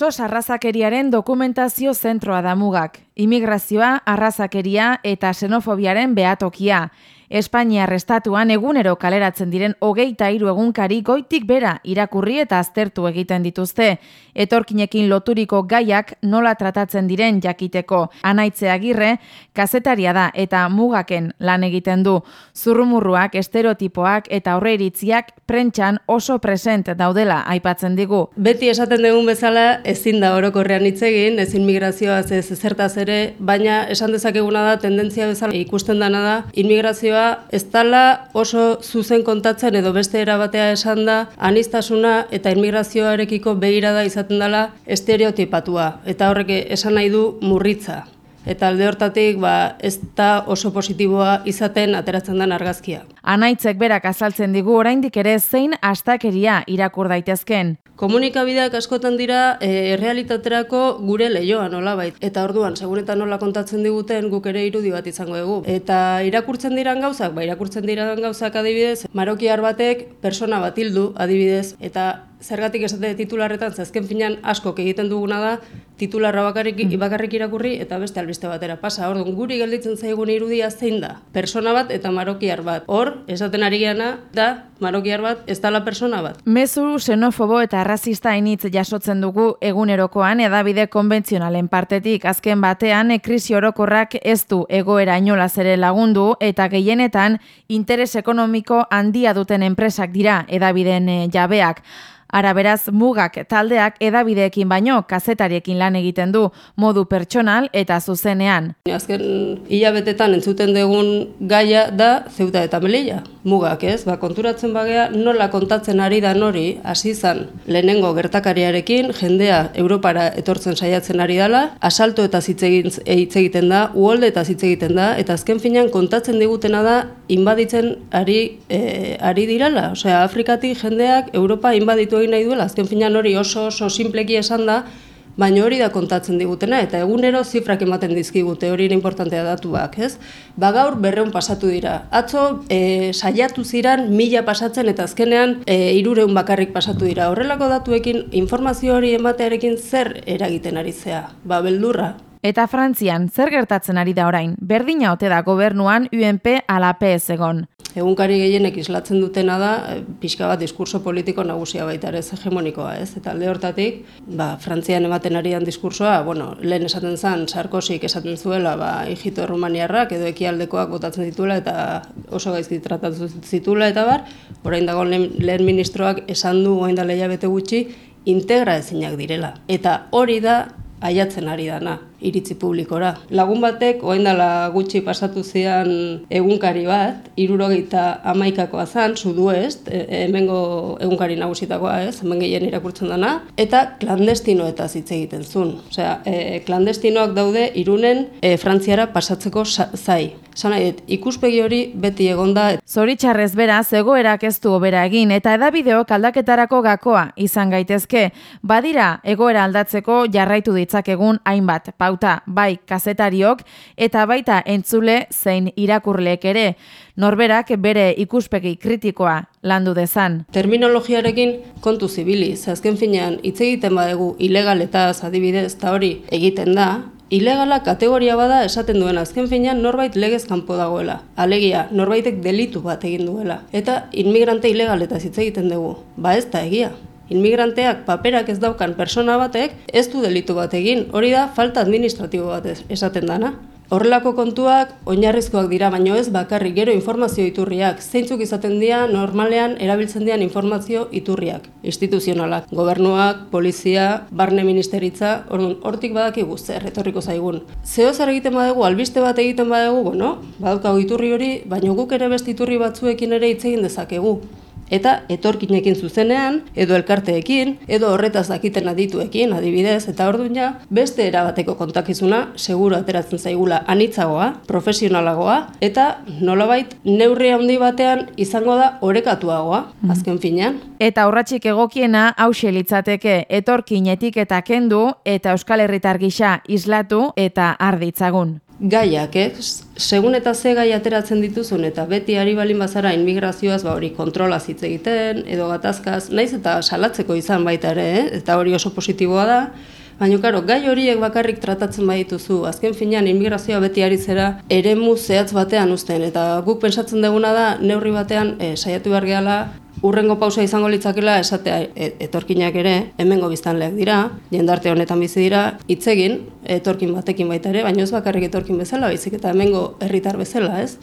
Sos arrazakeriaren dokumentazio zentroa da mugak. Imigrazioa, arrazakeria eta xenofobiaren behatokia. Espainia restatuan egunero kaleratzen diren hogeita hiru egunkari goitik bera irakurri eta aztertu egiten dituzte. Etorkinekin loturiko gaiak nola tratatzen diren jakiteko. Anaitze agirre, kazetaria da eta mugaken lan egiten du. Zurrumurruak, estereotipoak eta iritziak prentxan oso present daudela aipatzen digu. Beti esaten dugun bezala ezin da orokorrean hitz egin, ezin migrazioa ez zertaz ere, baina esan dezakeguna da tendentzia bezala ikusten dana da, inmigrazioa ez dala oso zuzen kontatzen edo beste erabatea esan da anistasuna eta inmigrazioarekiko behirada izaten dela estereotipatua eta horrek esan nahi du murritza. Eta alde hortatik ba, ez da oso positiboa izaten ateratzen den argazkia. Anaitzek berak azaltzen digu oraindik ere zein astakeria irakur daitezken. Komunikabideak askotan dira e, realitaterako gure leioa nola bait. Eta orduan, seguretan nola kontatzen diguten guk ere irudi bat izango dugu. Eta irakurtzen diran gauzak, ba irakurtzen diran gauzak adibidez, marokiar batek persona bat hildu adibidez, eta zergatik esate titularretan, zazken finan askok egiten duguna da, titularra bakarrik, mm. bakarrik irakurri eta beste albiste batera pasa. Orduan, guri gelditzen zaigun irudia zein da? Persona bat eta marokiar bat. Hor, esaten ari geana, da, marokiar bat, ez dala persona bat. Mezu, xenofobo eta arrazista initz jasotzen dugu egunerokoan edabide konbentzionalen partetik. Azken batean, krisi orokorrak ez du egoera inolaz ere lagundu eta gehienetan interes ekonomiko handia duten enpresak dira edabideen eh, jabeak. Ara beraz mugak taldeak edabideekin baino kazetariekin lan egiten du modu pertsonal eta zuzenean. Azken hilabetetan entzuten dugun gaia da zeuta eta melilla. Mugak ez, ba, konturatzen bagea nola kontatzen ari da nori hasi izan lehenengo gertakariarekin jendea Europara etortzen saiatzen ari dela, asalto eta hitz egiten da, uolde eta hitz egiten da, eta azken finean kontatzen digutena da inbaditzen ari, e, ari dirala. Osea, Afrikatik jendeak Europa inbaditu egin nahi duela, azken finan hori oso oso simpleki esan da, baina hori da kontatzen digutena, eta egunero zifrak ematen dizkigute, hori ere importantea datuak, ez? Ba gaur berreun pasatu dira. Atzo e, saiatu ziran mila pasatzen eta azkenean e, irureun bakarrik pasatu dira. Horrelako datuekin informazio hori ematearekin zer eragiten ari zea? Ba beldurra, Eta Frantzian, zer gertatzen ari da orain? Berdina ote da gobernuan UNP ala PS egon. Egunkari gehienek islatzen dutena da, eh, pixka bat diskurso politiko nagusia baita ere hegemonikoa, ez? Eta alde hortatik, ba, Frantzian ematen arian diskursoa, bueno, lehen esaten zen, Sarkozik esaten zuela, ba, hijito errumaniarrak edo ekialdekoak botatzen dituela eta oso gaizki tratatu zituela eta bar, orain dago lehen, ministroak esan du orain da bete gutxi, integra ezinak direla. Eta hori da aiatzen ari dana iritzi publikora. Lagun batek, oain dela gutxi pasatu zian egunkari bat, irurogeita amaikakoa zan, sudu ez, hemengo egunkari nagusitakoa ez, hemen gehien irakurtzen dana, eta klandestino eta hitz egiten zuen. Osea, e, klandestinoak daude irunen e, frantziara pasatzeko zai. Zana ikuspegi hori beti egonda. Zoritxarrez bera, zegoerak ez du obera egin, eta edabideok aldaketarako gakoa izan gaitezke. Badira, egoera aldatzeko jarraitu ditzakegun hainbat, pauta bai kazetariok eta baita entzule zein irakurleek ere. Norberak bere ikuspegi kritikoa landu dezan. Terminologiarekin kontu zibili, azken finean hitz egiten badegu ilegaletaz adibidez eta hori egiten da, Ilegala kategoria bada esaten duen azken finean norbait legez kanpo dagoela. Alegia, norbaitek delitu bat egin duela. Eta inmigrante ilegaletaz hitz egiten dugu. Ba ez da egia inmigranteak paperak ez daukan persona batek ez du delitu bat egin, hori da falta administratibo bat esaten dana. Horrelako kontuak oinarrizkoak dira, baino ez bakarrik gero informazio iturriak. Zeintzuk izaten dira normalean erabiltzen dian informazio iturriak. Instituzionalak, gobernuak, polizia, barne ministeritza, orduan, hortik badaki zer etorriko zaigun. Zeo zer egiten badegu, albiste bat egiten badegu, bueno, badaukagu iturri hori, baino guk ere beste iturri batzuekin ere hitz egin dezakegu eta etorkinekin zuzenean, edo elkarteekin, edo horretaz dakiten adituekin, adibidez, eta orduan ja, beste erabateko kontakizuna, seguro ateratzen zaigula anitzagoa, profesionalagoa, eta nolabait neurri handi batean izango da orekatuagoa, mhm. azken finean. Eta horratxik egokiena hause litzateke etorkinetik eta kendu eta Euskal Herritar gisa islatu eta arditzagun. Gaiak, eh? segun eta ze gai ateratzen dituzun, eta beti ari balin bazara inmigrazioaz ba hori kontrola hitz egiten, edo gatazkaz, naiz eta salatzeko izan baita ere, eh? eta hori oso positiboa da, Baina, karo, gai horiek bakarrik tratatzen badituzu, azken finean inmigrazioa beti ari zera eremu zehatz batean uzten, eta guk pensatzen duguna da, neurri batean, e, saiatu behar gehala, urrengo pausa izango litzakela esatea e, etorkinak ere, hemengo biztanleak dira, jendarte honetan bizi dira, hitz egin, etorkin batekin baita ere, baina ez bakarrik etorkin bezala, baizik eta hemengo herritar bezala, ez?